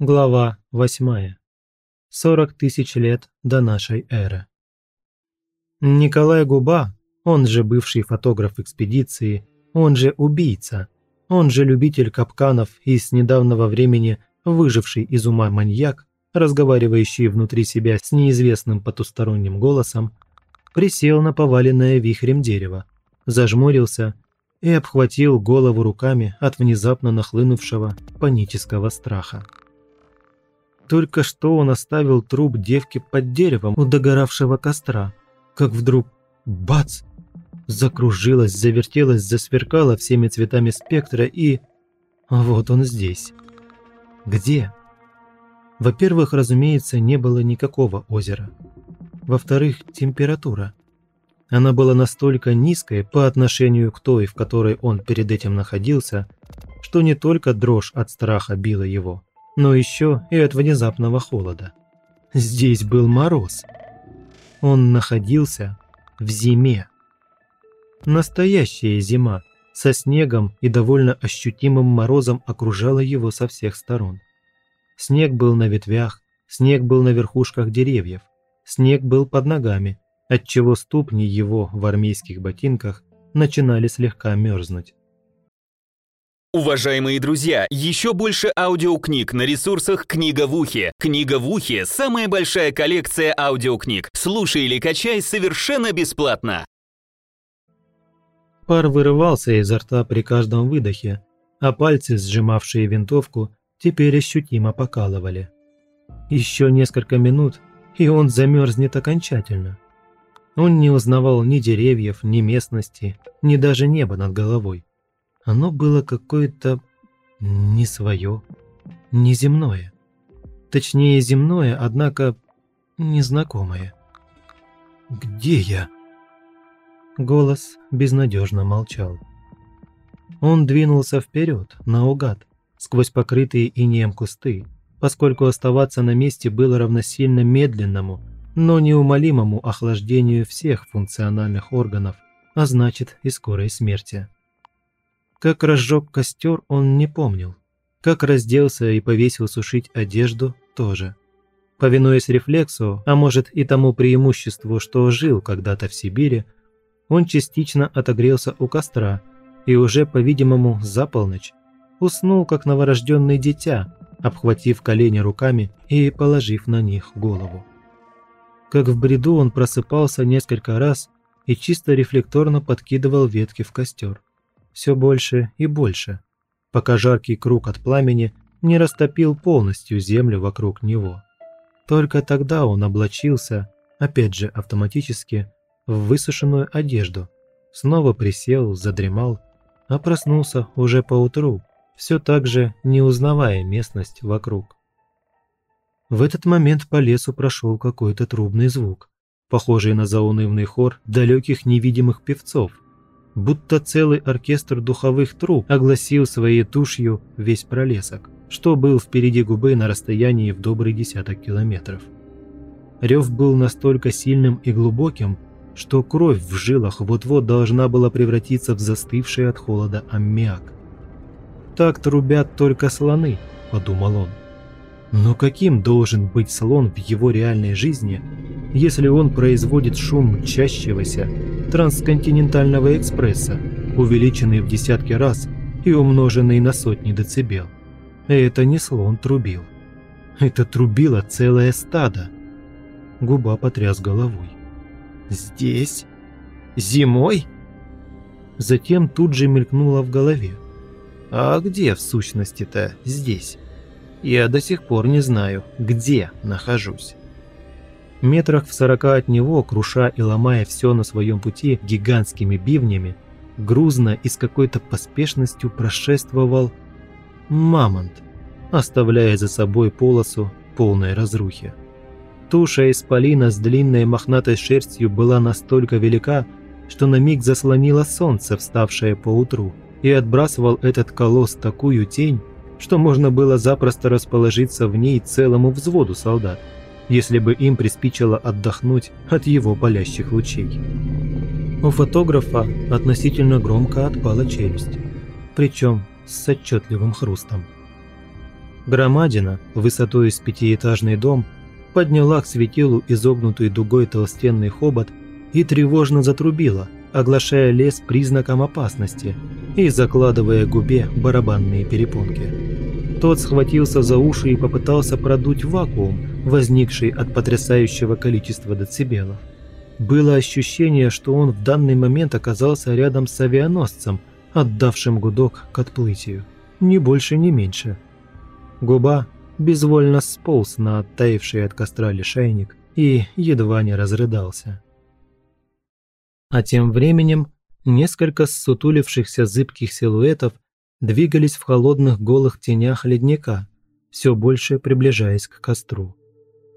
Глава 8. 40 тысяч лет до нашей эры. Николай Губа, он же бывший фотограф экспедиции, он же убийца, он же любитель капканов и с недавнего времени выживший из ума маньяк, разговаривающий внутри себя с неизвестным потусторонним голосом, присел на поваленное вихрем дерево, зажмурился и обхватил голову руками от внезапно нахлынувшего панического страха. Только что он оставил труп девки под деревом у догоравшего костра, как вдруг бац! Закружилась, завертелась, засверкала всеми цветами спектра и... Вот он здесь. Где? Во-первых, разумеется, не было никакого озера. Во-вторых, температура. Она была настолько низкой по отношению к той, в которой он перед этим находился, что не только дрожь от страха била его, но еще и от внезапного холода. Здесь был мороз. Он находился в зиме. Настоящая зима со снегом и довольно ощутимым морозом окружала его со всех сторон. Снег был на ветвях, снег был на верхушках деревьев, снег был под ногами, отчего ступни его в армейских ботинках начинали слегка мерзнуть. Уважаемые друзья, еще больше аудиокниг на ресурсах «Книга в ухе». «Книга в ухе» — самая большая коллекция аудиокниг. Слушай или качай совершенно бесплатно. Пар вырывался изо рта при каждом выдохе, а пальцы, сжимавшие винтовку, теперь ощутимо покалывали. Еще несколько минут, и он замерзнет окончательно. Он не узнавал ни деревьев, ни местности, ни даже неба над головой. Оно было какое-то не свое, неземное. Точнее, земное, однако незнакомое. «Где я?» Голос безнадежно молчал. Он двинулся вперед, наугад, сквозь покрытые инеем кусты, поскольку оставаться на месте было равносильно медленному, но неумолимому охлаждению всех функциональных органов, а значит и скорой смерти. Как разжег костер, он не помнил. Как разделся и повесил сушить одежду, тоже. Повинуясь рефлексу, а может и тому преимуществу, что жил когда-то в Сибири, он частично отогрелся у костра и уже, по-видимому, за полночь уснул, как новорожденное дитя, обхватив колени руками и положив на них голову. Как в бреду он просыпался несколько раз и чисто рефлекторно подкидывал ветки в костер. Все больше и больше, пока жаркий круг от пламени не растопил полностью землю вокруг него. Только тогда он облачился, опять же автоматически, в высушенную одежду, снова присел, задремал, а проснулся уже поутру, все так же не узнавая местность вокруг. В этот момент по лесу прошел какой-то трубный звук, похожий на заунывный хор далеких невидимых певцов, будто целый оркестр духовых труб огласил своей тушью весь пролесок, что был впереди губы на расстоянии в добрый десяток километров. Рев был настолько сильным и глубоким, что кровь в жилах вот-вот должна была превратиться в застывший от холода аммиак. «Так трубят только слоны», – подумал он. Но каким должен быть слон в его реальной жизни, если он производит шум мчащегося трансконтинентального экспресса, увеличенный в десятки раз и умноженный на сотни децибел? Это не слон трубил. Это трубило целое стадо. Губа потряс головой. Здесь? Зимой? Затем тут же мелькнуло в голове. А где в сущности-то здесь? Я до сих пор не знаю, где нахожусь. Метрах в сорока от него, круша и ломая все на своем пути гигантскими бивнями, грузно и с какой-то поспешностью прошествовал мамонт, оставляя за собой полосу полной разрухи. Туша исполина с длинной мохнатой шерстью была настолько велика, что на миг заслонила солнце, вставшее поутру, и отбрасывал этот колосс такую тень, что можно было запросто расположиться в ней целому взводу солдат, если бы им приспичило отдохнуть от его палящих лучей. У фотографа относительно громко отпала челюсть, причем с отчетливым хрустом. Громадина, высотой с пятиэтажный дом, подняла к светилу изогнутый дугой толстенный хобот и тревожно затрубила, оглашая лес признаком опасности и закладывая губе барабанные перепонки. Тот схватился за уши и попытался продуть вакуум, возникший от потрясающего количества децибелов. Было ощущение, что он в данный момент оказался рядом с авианосцем, отдавшим гудок к отплытию. Ни больше, ни меньше. Губа безвольно сполз на оттаивший от костра лишайник и едва не разрыдался. А тем временем несколько ссутулившихся зыбких силуэтов двигались в холодных голых тенях ледника, все больше приближаясь к костру.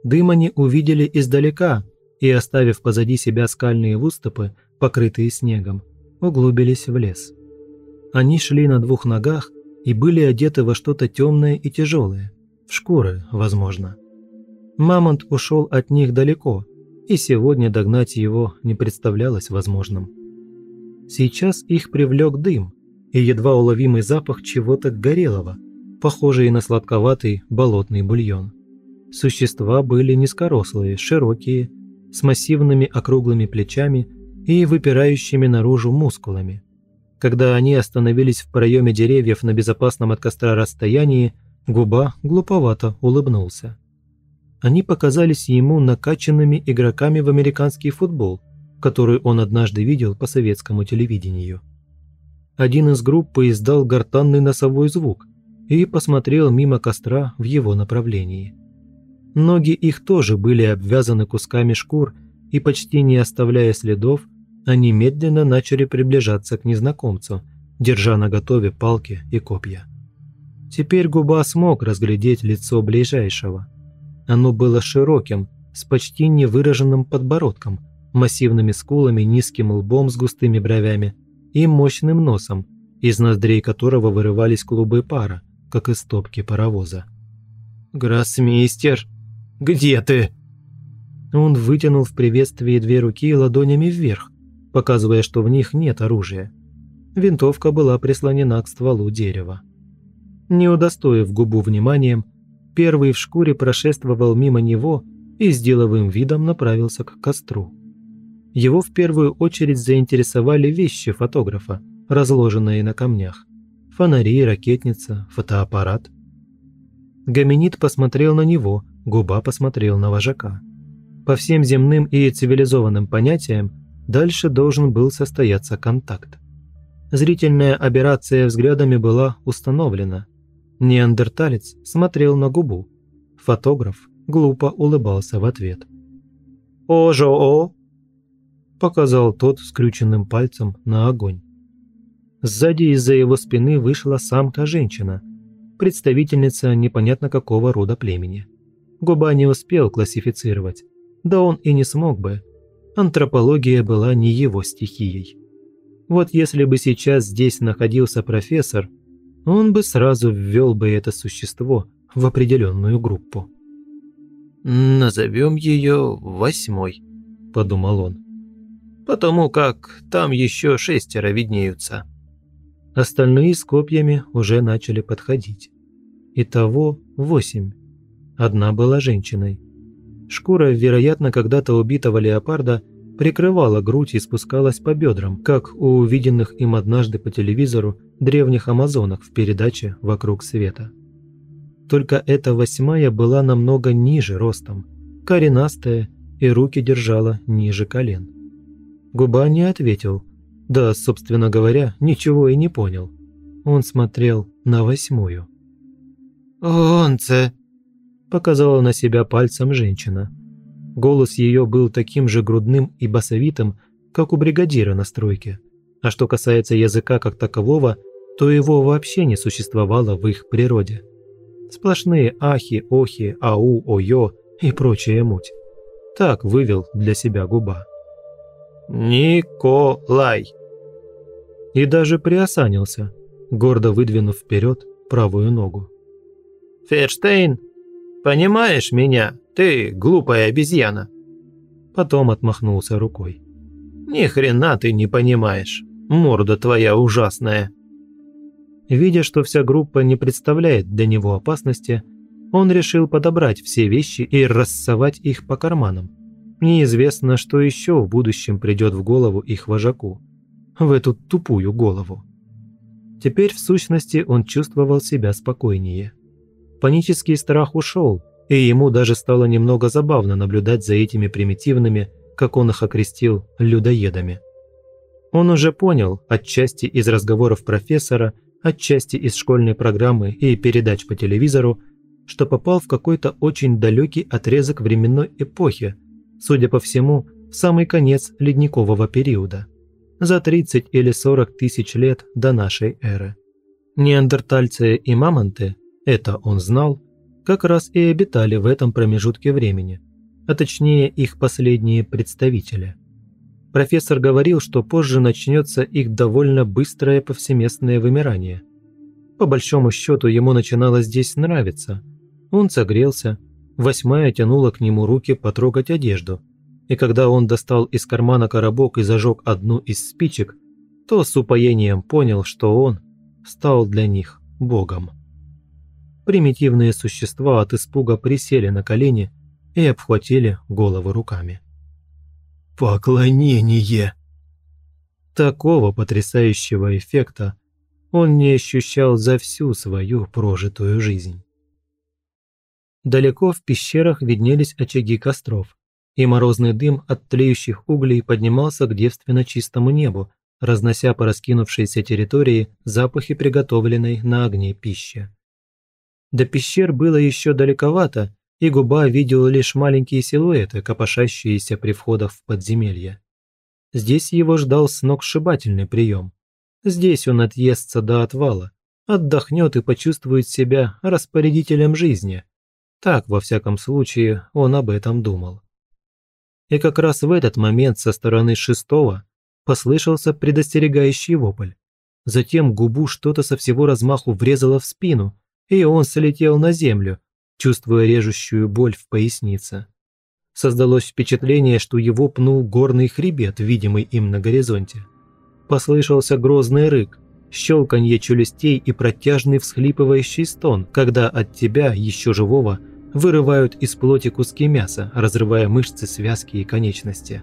Дым они увидели издалека и, оставив позади себя скальные выступы, покрытые снегом, углубились в лес. Они шли на двух ногах и были одеты во что-то темное и тяжелое, в шкуры, возможно. Мамонт ушел от них далеко, и сегодня догнать его не представлялось возможным. Сейчас их привлек дым и едва уловимый запах чего-то горелого, похожий на сладковатый болотный бульон. Существа были низкорослые, широкие, с массивными округлыми плечами и выпирающими наружу мускулами. Когда они остановились в проеме деревьев на безопасном от костра расстоянии, губа глуповато улыбнулся. Они показались ему накачанными игроками в американский футбол, который он однажды видел по советскому телевидению. Один из группы издал гортанный носовой звук и посмотрел мимо костра в его направлении. Ноги их тоже были обвязаны кусками шкур, и почти не оставляя следов, они медленно начали приближаться к незнакомцу, держа наготове палки и копья. Теперь губа смог разглядеть лицо ближайшего. Оно было широким, с почти невыраженным подбородком, массивными скулами, низким лбом с густыми бровями и мощным носом, из ноздрей которого вырывались клубы пара, как из топки паровоза. «Гроссмейстер!» Где ты?» Он вытянул в приветствии две руки ладонями вверх, показывая, что в них нет оружия. Винтовка была прислонена к стволу дерева. Не удостоив губу вниманием, первый в шкуре прошествовал мимо него и с деловым видом направился к костру. Его в первую очередь заинтересовали вещи фотографа, разложенные на камнях. Фонари, ракетница, фотоаппарат. Гоминид посмотрел на него, Губа посмотрел на вожака. По всем земным и цивилизованным понятиям, дальше должен был состояться контакт. Зрительная операция взглядами была установлена. Неандерталец смотрел на губу. Фотограф глупо улыбался в ответ. «Ожо-о!» – показал тот скрюченным пальцем на огонь. Сзади из-за его спины вышла самка-женщина, представительница непонятно какого рода племени. Губа не успел классифицировать. Да он и не смог бы. Антропология была не его стихией. Вот если бы сейчас здесь находился профессор, он бы сразу ввел бы это существо в определенную группу. «Назовем ее восьмой», – подумал он. «Потому как там еще шестеро виднеются». Остальные с копьями уже начали подходить. Итого восемь. Одна была женщиной. Шкура, вероятно, когда-то убитого леопарда, прикрывала грудь и спускалась по бедрам, как у увиденных им однажды по телевизору древних амазонок в передаче «Вокруг света». Только эта восьмая была намного ниже ростом, коренастая и руки держала ниже колен. Губа не ответил, да, собственно говоря, ничего и не понял. Он смотрел на восьмую. «Онце!» показала на себя пальцем женщина. Голос ее был таким же грудным и басовитым, как у бригадира на стройке. А что касается языка как такового, то его вообще не существовало в их природе. Сплошные ахи, охи, ау, ойо и прочая муть. Так вывел для себя губа. «Николай!» И даже приосанился, гордо выдвинув вперед правую ногу. «Ферштейн Понимаешь меня, ты глупая обезьяна?» Потом отмахнулся рукой. «Ни хрена ты не понимаешь, морда твоя ужасная». Видя, что вся группа не представляет для него опасности, он решил подобрать все вещи и рассовать их по карманам. Неизвестно, что еще в будущем придет в голову их вожаку. В эту тупую голову. Теперь, в сущности, он чувствовал себя спокойнее. Панический страх ушел, и ему даже стало немного забавно наблюдать за этими примитивными, как он их окрестил, людоедами. Он уже понял, отчасти из разговоров профессора, отчасти из школьной программы и передач по телевизору, что попал в какой-то очень далекий отрезок временной эпохи, судя по всему, в самый конец ледникового периода, за 30 или 40 тысяч лет до нашей эры. Неандертальцы и мамонты, это он знал, как раз и обитали в этом промежутке времени, а точнее их последние представители. Профессор говорил, что позже начнется их довольно быстрое повсеместное вымирание. По большому счету ему начинало здесь нравиться. Он согрелся, восьмая тянула к нему руки потрогать одежду, и когда он достал из кармана коробок и зажег одну из спичек, то с упоением понял, что он стал для них богом. Примитивные существа от испуга присели на колени и обхватили головы руками. Поклонение! Такого потрясающего эффекта он не ощущал за всю свою прожитую жизнь. Далеко в пещерах виднелись очаги костров, и морозный дым от тлеющих углей поднимался к девственно чистому небу, разнося по раскинувшейся территории запахи приготовленной на огне пищи. До пещер было еще далековато, и губа видела лишь маленькие силуэты, копошащиеся при входах в подземелье. Здесь его ждал сногсшибательный прием. Здесь он отъестся до отвала, отдохнет и почувствует себя распорядителем жизни. Так, во всяком случае, он об этом думал. И как раз в этот момент со стороны шестого послышался предостерегающий вопль. Затем губу что-то со всего размаху врезало в спину, и он слетел на землю, чувствуя режущую боль в пояснице. Создалось впечатление, что его пнул горный хребет, видимый им на горизонте. Послышался грозный рык, щелканье челюстей и протяжный всхлипывающий стон, когда от тебя, еще живого, вырывают из плоти куски мяса, разрывая мышцы, связки и конечности.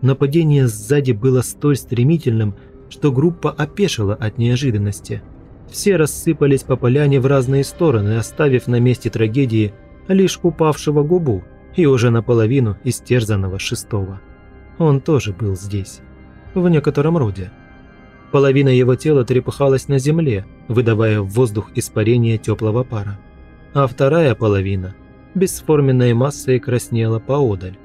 Нападение сзади было столь стремительным, что группа опешила от неожиданности – все рассыпались по поляне в разные стороны, оставив на месте трагедии лишь упавшего губу и уже наполовину истерзанного шестого. Он тоже был здесь, в некотором роде. Половина его тела трепыхалась на земле, выдавая в воздух испарение теплого пара, а вторая половина бесформенной массой краснела поодаль.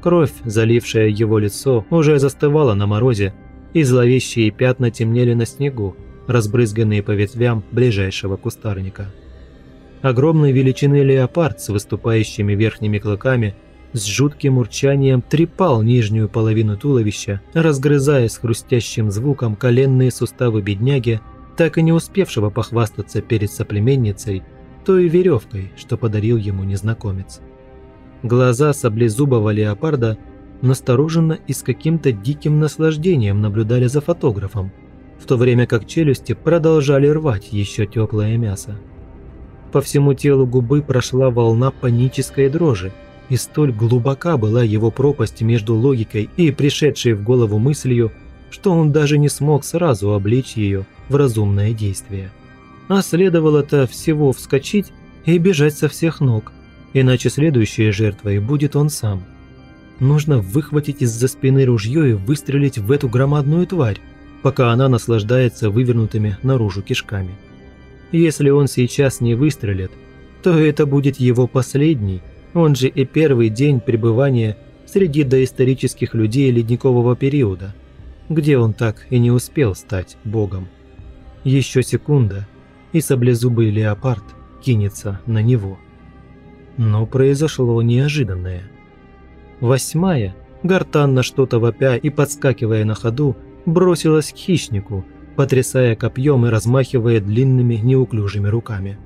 Кровь, залившая его лицо, уже застывала на морозе, и зловещие пятна темнели на снегу, разбрызганные по ветвям ближайшего кустарника. Огромной величины леопард с выступающими верхними клыками с жутким урчанием трепал нижнюю половину туловища, разгрызая с хрустящим звуком коленные суставы бедняги, так и не успевшего похвастаться перед соплеменницей той веревкой, что подарил ему незнакомец. Глаза саблезубого леопарда настороженно и с каким-то диким наслаждением наблюдали за фотографом – в то время как челюсти продолжали рвать еще теплое мясо. По всему телу губы прошла волна панической дрожи, и столь глубока была его пропасть между логикой и пришедшей в голову мыслью, что он даже не смог сразу обличь ее в разумное действие. А следовало-то всего вскочить и бежать со всех ног, иначе следующей жертвой будет он сам. Нужно выхватить из-за спины ружье и выстрелить в эту громадную тварь, пока она наслаждается вывернутыми наружу кишками. Если он сейчас не выстрелит, то это будет его последний, он же и первый день пребывания среди доисторических людей ледникового периода, где он так и не успел стать богом. Еще секунда, и саблезубый леопард кинется на него. Но произошло неожиданное. Восьмая, гортанно что-то вопя и подскакивая на ходу, бросилась к хищнику, потрясая копьем и размахивая длинными неуклюжими руками.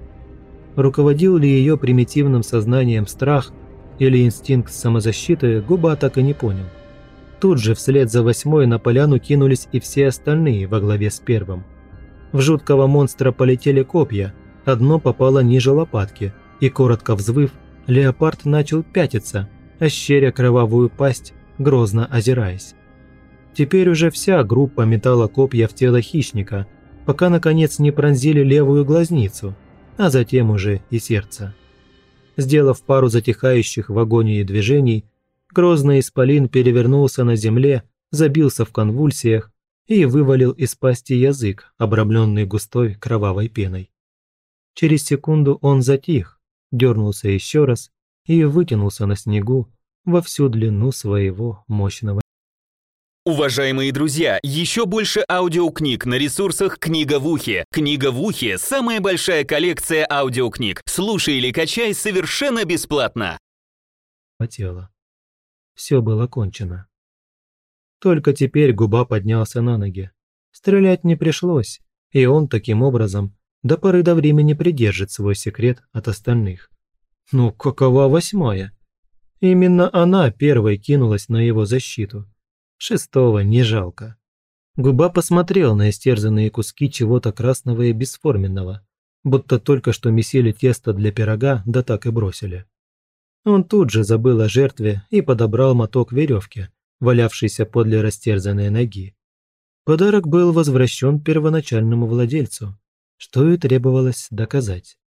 Руководил ли ее примитивным сознанием страх или инстинкт самозащиты, Губа так и не понял. Тут же вслед за восьмой на поляну кинулись и все остальные во главе с первым. В жуткого монстра полетели копья, одно попало ниже лопатки, и, коротко взвыв, леопард начал пятиться, ощеря кровавую пасть, грозно озираясь. Теперь уже вся группа метала копья в тело хищника, пока наконец не пронзили левую глазницу, а затем уже и сердце. Сделав пару затихающих в агонии движений, грозный исполин перевернулся на земле, забился в конвульсиях и вывалил из пасти язык, обрамленный густой кровавой пеной. Через секунду он затих, дернулся еще раз и вытянулся на снегу во всю длину своего мощного Уважаемые друзья, еще больше аудиокниг на ресурсах «Книга в ухе». «Книга в ухе» — самая большая коллекция аудиокниг. Слушай или качай совершенно бесплатно. Тело. Все было кончено. Только теперь губа поднялся на ноги. Стрелять не пришлось, и он таким образом до поры до времени придержит свой секрет от остальных. Ну, какова восьмая? Именно она первой кинулась на его защиту – Шестого не жалко. Губа посмотрел на истерзанные куски чего-то красного и бесформенного, будто только что месили тесто для пирога, да так и бросили. Он тут же забыл о жертве и подобрал моток веревки, валявшийся подле растерзанной ноги. Подарок был возвращен первоначальному владельцу, что и требовалось доказать.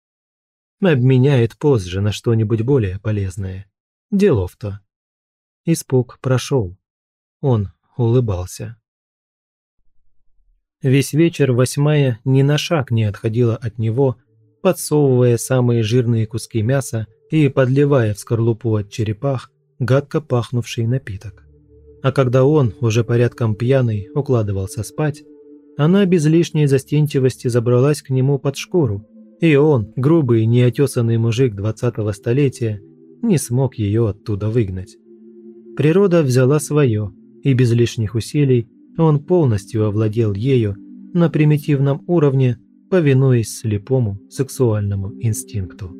Обменяет позже на что-нибудь более полезное. Делов-то. Испуг прошел. Он улыбался. Весь вечер восьмая ни на шаг не отходила от него, подсовывая самые жирные куски мяса и подливая в скорлупу от черепах гадко пахнувший напиток. А когда он, уже порядком пьяный, укладывался спать, она без лишней застенчивости забралась к нему под шкуру, и он, грубый, неотесанный мужик двадцатого столетия, не смог ее оттуда выгнать. Природа взяла свое, и без лишних усилий он полностью овладел ею на примитивном уровне, повинуясь слепому сексуальному инстинкту.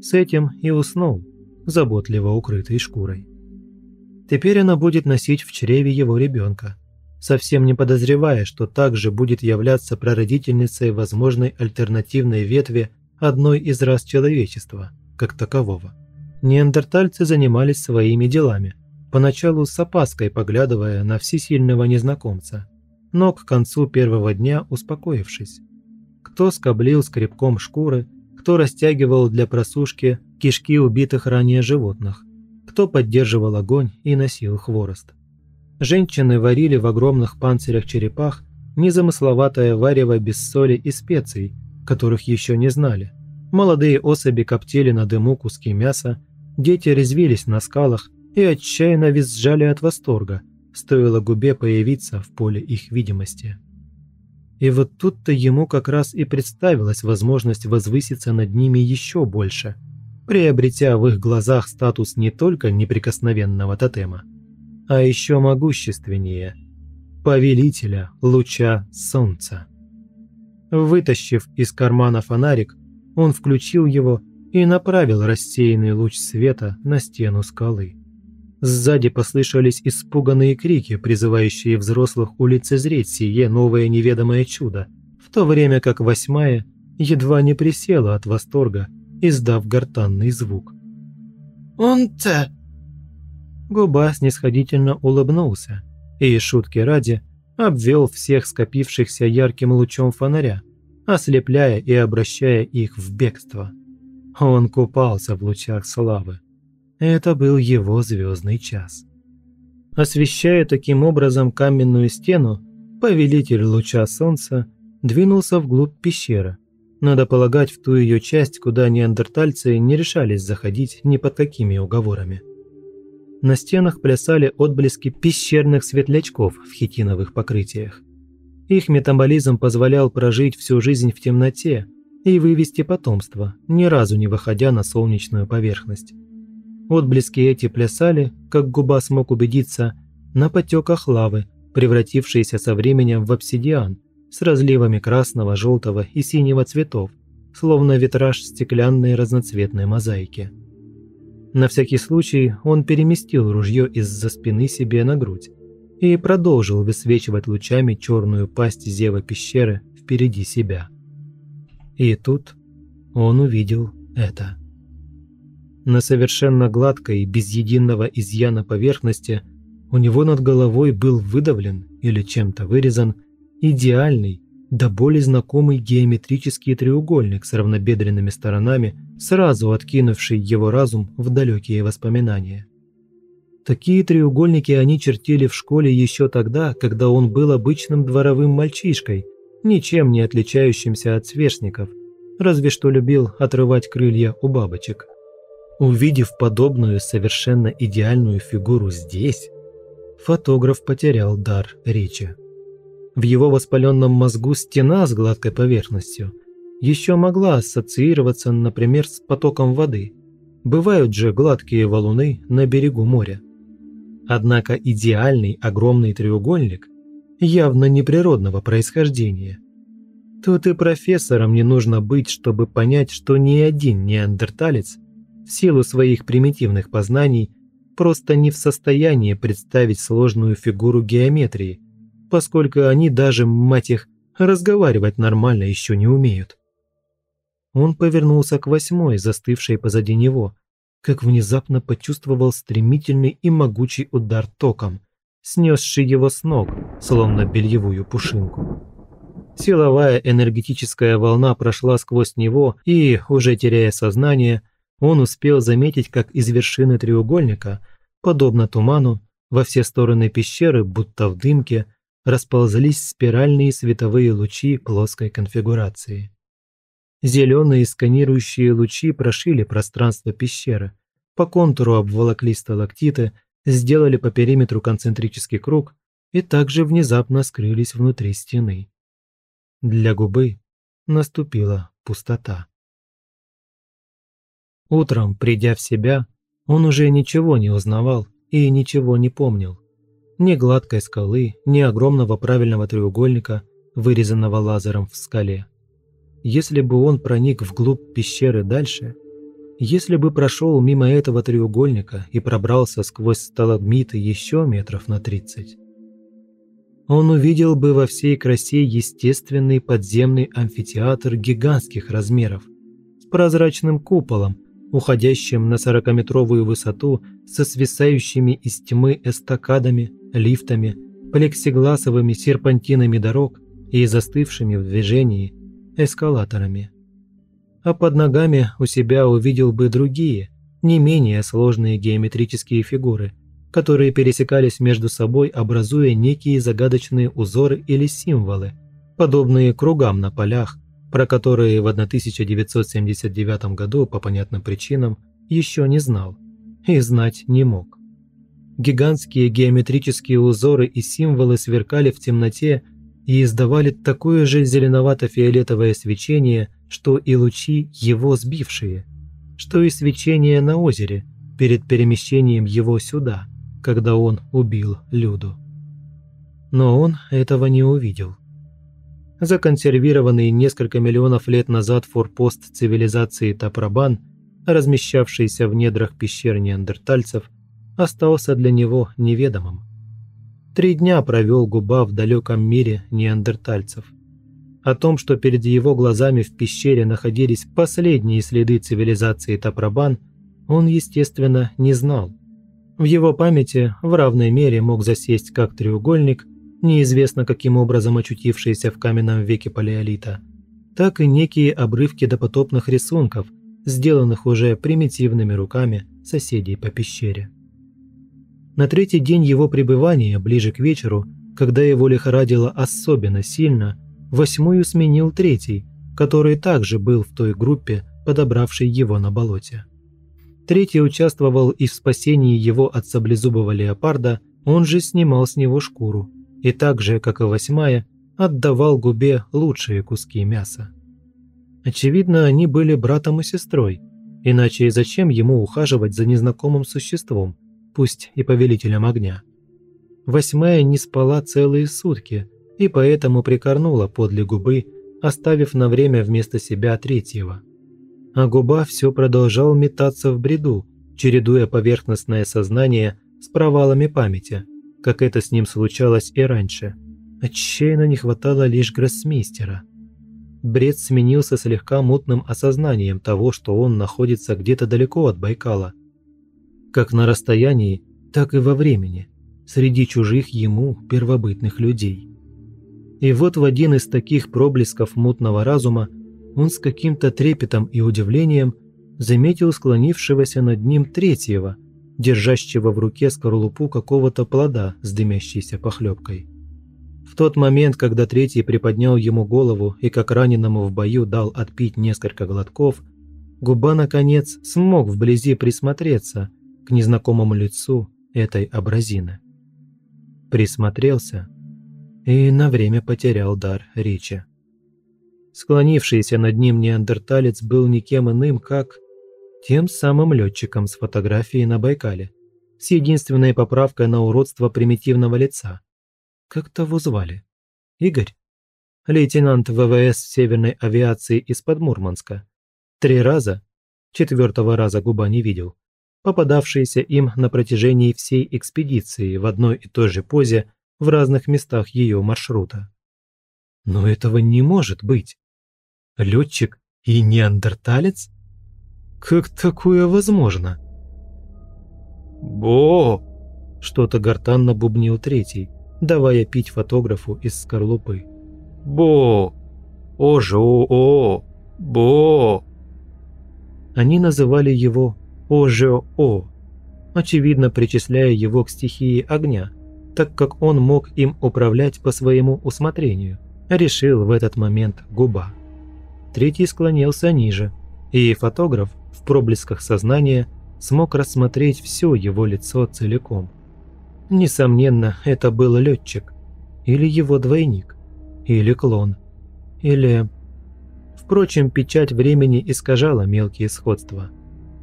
С этим и уснул, заботливо укрытой шкурой. Теперь она будет носить в чреве его ребенка, совсем не подозревая, что также будет являться прародительницей возможной альтернативной ветви одной из рас человечества, как такового. Неандертальцы занимались своими делами – поначалу с опаской поглядывая на всесильного незнакомца, но к концу первого дня успокоившись. Кто скоблил скребком шкуры, кто растягивал для просушки кишки убитых ранее животных, кто поддерживал огонь и носил хворост. Женщины варили в огромных панцирях черепах незамысловатое варево без соли и специй, которых еще не знали. Молодые особи коптили на дыму куски мяса, дети резвились на скалах и отчаянно визжали от восторга, стоило губе появиться в поле их видимости. И вот тут-то ему как раз и представилась возможность возвыситься над ними еще больше, приобретя в их глазах статус не только неприкосновенного тотема, а еще могущественнее – повелителя луча солнца. Вытащив из кармана фонарик, он включил его и направил рассеянный луч света на стену скалы. Сзади послышались испуганные крики, призывающие взрослых улицезреть сие новое неведомое чудо, в то время как восьмая едва не присела от восторга, издав гортанный звук. «Он-то...» Губа снисходительно улыбнулся и, шутки ради, обвел всех скопившихся ярким лучом фонаря, ослепляя и обращая их в бегство. Он купался в лучах славы. Это был его звездный час. Освещая таким образом каменную стену, повелитель луча солнца двинулся вглубь пещеры. Надо полагать, в ту ее часть, куда неандертальцы не решались заходить ни под какими уговорами. На стенах плясали отблески пещерных светлячков в хитиновых покрытиях. Их метаболизм позволял прожить всю жизнь в темноте и вывести потомство, ни разу не выходя на солнечную поверхность. Отблески эти плясали, как губа смог убедиться, на потеках лавы, превратившиеся со временем в обсидиан с разливами красного, желтого и синего цветов, словно витраж стеклянной разноцветной мозаики. На всякий случай он переместил ружье из-за спины себе на грудь и продолжил высвечивать лучами черную пасть зева пещеры впереди себя. И тут он увидел это. На совершенно гладкой, без единого изъяна поверхности у него над головой был выдавлен или чем-то вырезан идеальный, до боли знакомый геометрический треугольник с равнобедренными сторонами, сразу откинувший его разум в далекие воспоминания. Такие треугольники они чертили в школе еще тогда, когда он был обычным дворовым мальчишкой, ничем не отличающимся от сверстников, разве что любил отрывать крылья у бабочек. Увидев подобную совершенно идеальную фигуру здесь, фотограф потерял дар речи. В его воспаленном мозгу стена с гладкой поверхностью еще могла ассоциироваться, например, с потоком воды. Бывают же гладкие валуны на берегу моря. Однако идеальный огромный треугольник явно неприродного происхождения. Тут и профессорам не нужно быть, чтобы понять, что ни один неандерталец в силу своих примитивных познаний просто не в состоянии представить сложную фигуру геометрии, поскольку они даже, мать их, разговаривать нормально еще не умеют. Он повернулся к восьмой, застывшей позади него, как внезапно почувствовал стремительный и могучий удар током, снесший его с ног, словно бельевую пушинку. Силовая энергетическая волна прошла сквозь него, и, уже теряя сознание, он успел заметить, как из вершины треугольника, подобно туману, во все стороны пещеры, будто в дымке, расползлись спиральные световые лучи плоской конфигурации. Зеленые сканирующие лучи прошили пространство пещеры, по контуру обволокли сталактиты, сделали по периметру концентрический круг и также внезапно скрылись внутри стены. Для губы наступила пустота. Утром, придя в себя, он уже ничего не узнавал и ничего не помнил. Ни гладкой скалы, ни огромного правильного треугольника, вырезанного лазером в скале. Если бы он проник вглубь пещеры дальше, если бы прошел мимо этого треугольника и пробрался сквозь сталагмиты еще метров на 30, он увидел бы во всей красе естественный подземный амфитеатр гигантских размеров с прозрачным куполом, уходящим на сорокаметровую высоту со свисающими из тьмы эстакадами, лифтами, плексигласовыми серпантинами дорог и застывшими в движении эскалаторами. А под ногами у себя увидел бы другие, не менее сложные геометрические фигуры, которые пересекались между собой, образуя некие загадочные узоры или символы, подобные кругам на полях, про которые в 1979 году по понятным причинам еще не знал и знать не мог. Гигантские геометрические узоры и символы сверкали в темноте и издавали такое же зеленовато-фиолетовое свечение, что и лучи его сбившие, что и свечение на озере перед перемещением его сюда, когда он убил Люду. Но он этого не увидел законсервированный несколько миллионов лет назад форпост цивилизации Тапрабан, размещавшийся в недрах пещер неандертальцев, остался для него неведомым. Три дня провел Губа в далеком мире неандертальцев. О том, что перед его глазами в пещере находились последние следы цивилизации Тапрабан, он, естественно, не знал. В его памяти в равной мере мог засесть как треугольник – неизвестно каким образом очутившиеся в каменном веке палеолита, так и некие обрывки допотопных рисунков, сделанных уже примитивными руками соседей по пещере. На третий день его пребывания, ближе к вечеру, когда его лихорадило особенно сильно, восьмую сменил третий, который также был в той группе, подобравшей его на болоте. Третий участвовал и в спасении его от саблезубого леопарда, он же снимал с него шкуру, и так же, как и восьмая, отдавал губе лучшие куски мяса. Очевидно, они были братом и сестрой, иначе зачем ему ухаживать за незнакомым существом, пусть и повелителем огня? Восьмая не спала целые сутки и поэтому прикорнула подле губы, оставив на время вместо себя третьего. А губа все продолжал метаться в бреду, чередуя поверхностное сознание с провалами памяти – как это с ним случалось и раньше. Отчаянно не хватало лишь гроссмейстера – бред сменился слегка мутным осознанием того, что он находится где-то далеко от Байкала. Как на расстоянии, так и во времени, среди чужих ему первобытных людей. И вот в один из таких проблесков мутного разума он с каким-то трепетом и удивлением заметил склонившегося над ним третьего, держащего в руке скорлупу какого-то плода с дымящейся похлебкой. В тот момент, когда третий приподнял ему голову и как раненому в бою дал отпить несколько глотков, губа, наконец, смог вблизи присмотреться к незнакомому лицу этой абразины. Присмотрелся и на время потерял дар речи. Склонившийся над ним неандерталец был никем иным, как тем самым летчиком с фотографией на Байкале, с единственной поправкой на уродство примитивного лица. Как того звали? Игорь? Лейтенант ВВС Северной авиации из-под Мурманска. Три раза, четвертого раза губа не видел, попадавшийся им на протяжении всей экспедиции в одной и той же позе в разных местах ее маршрута. Но этого не может быть. Летчик и неандерталец? Как такое возможно? «Бо!» – что-то гортанно бубнил третий, давая пить фотографу из скорлупы. «Бо! Ожо-о! Бо!» Они называли его Ожо-о, очевидно причисляя его к стихии огня, так как он мог им управлять по своему усмотрению, решил в этот момент губа. Третий склонился ниже, и фотограф в проблесках сознания смог рассмотреть все его лицо целиком. Несомненно, это был летчик, или его двойник, или клон, или... Впрочем, печать времени искажала мелкие сходства.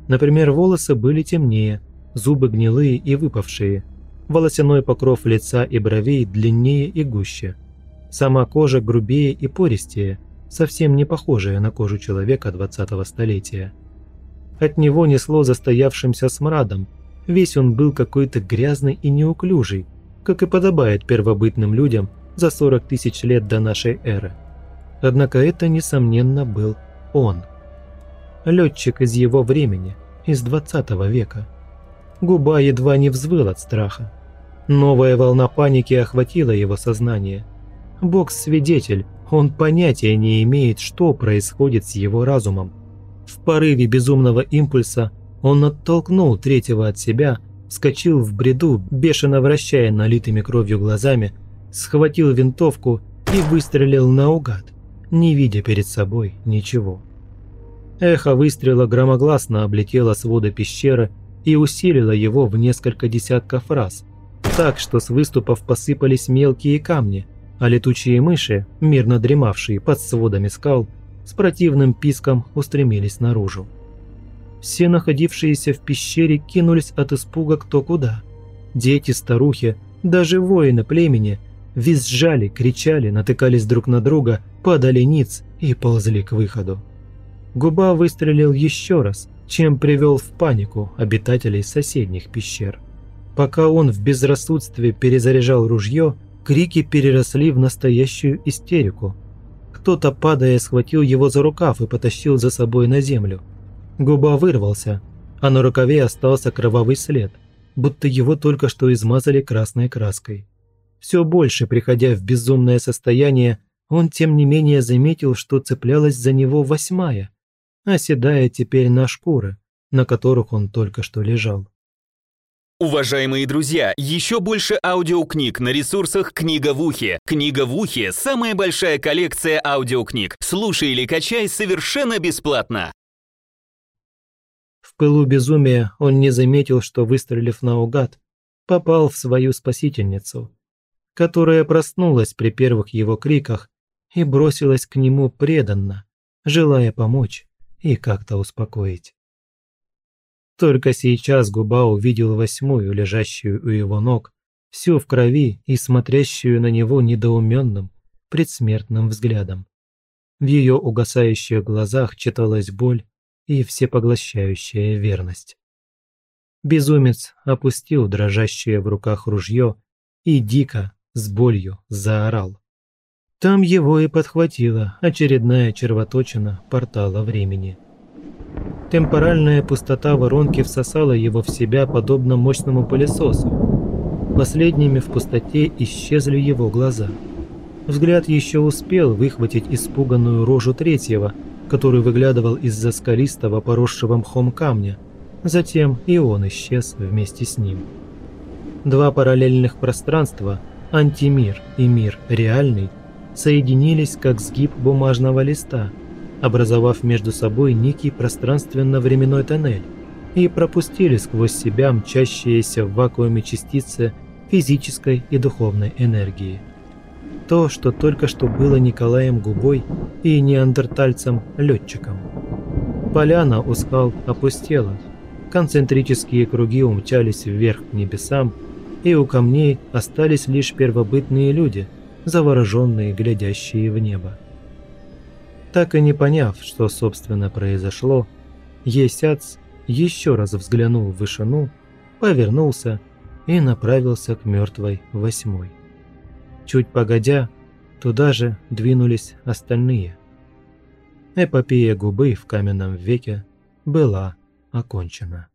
Например, волосы были темнее, зубы гнилые и выпавшие, волосяной покров лица и бровей длиннее и гуще, сама кожа грубее и пористее – совсем не похожее на кожу человека 20-го столетия. От него несло застоявшимся смрадом, весь он был какой-то грязный и неуклюжий, как и подобает первобытным людям за 40 тысяч лет до нашей эры. Однако это, несомненно, был он. Летчик из его времени, из 20 века. Губа едва не взвыл от страха. Новая волна паники охватила его сознание. Бог-свидетель, он понятия не имеет, что происходит с его разумом. В порыве безумного импульса он оттолкнул третьего от себя, вскочил в бреду, бешено вращая налитыми кровью глазами, схватил винтовку и выстрелил наугад, не видя перед собой ничего. Эхо выстрела громогласно облетело своды пещеры и усилило его в несколько десятков раз, так что с выступов посыпались мелкие камни, а летучие мыши, мирно дремавшие под сводами скал, с противным писком устремились наружу. Все находившиеся в пещере кинулись от испуга кто куда. Дети, старухи, даже воины племени визжали, кричали, натыкались друг на друга, падали ниц и ползли к выходу. Губа выстрелил еще раз, чем привел в панику обитателей соседних пещер. Пока он в безрассудстве перезаряжал ружье, Крики переросли в настоящую истерику. Кто-то, падая, схватил его за рукав и потащил за собой на землю. Губа вырвался, а на рукаве остался кровавый след, будто его только что измазали красной краской. Все больше приходя в безумное состояние, он тем не менее заметил, что цеплялась за него восьмая, оседая теперь на шкуры, на которых он только что лежал. Уважаемые друзья, еще больше аудиокниг на ресурсах «Книга в ухе». «Книга в ухе» — самая большая коллекция аудиокниг. Слушай или качай совершенно бесплатно. В пылу безумия он не заметил, что, выстрелив наугад, попал в свою спасительницу, которая проснулась при первых его криках и бросилась к нему преданно, желая помочь и как-то успокоить. Только сейчас губа увидел восьмую, лежащую у его ног, всю в крови и смотрящую на него недоуменным, предсмертным взглядом. В ее угасающих глазах читалась боль и всепоглощающая верность. Безумец опустил дрожащее в руках ружье и дико, с болью, заорал. Там его и подхватила очередная червоточина портала времени. Темпоральная пустота воронки всосала его в себя подобно мощному пылесосу. Последними в пустоте исчезли его глаза. Взгляд еще успел выхватить испуганную рожу третьего, который выглядывал из-за скалистого поросшего мхом камня. Затем и он исчез вместе с ним. Два параллельных пространства, антимир и мир реальный, соединились как сгиб бумажного листа, образовав между собой некий пространственно-временной тоннель и пропустили сквозь себя мчащиеся в вакууме частицы физической и духовной энергии. То, что только что было Николаем Губой и неандертальцем-летчиком. Поляна у скал опустела, концентрические круги умчались вверх к небесам, и у камней остались лишь первобытные люди – завороженные, глядящие в небо. Так и не поняв, что собственно произошло, Есяц еще раз взглянул в вышину, повернулся и направился к мертвой восьмой. Чуть погодя, туда же двинулись остальные. Эпопея губы в каменном веке была окончена.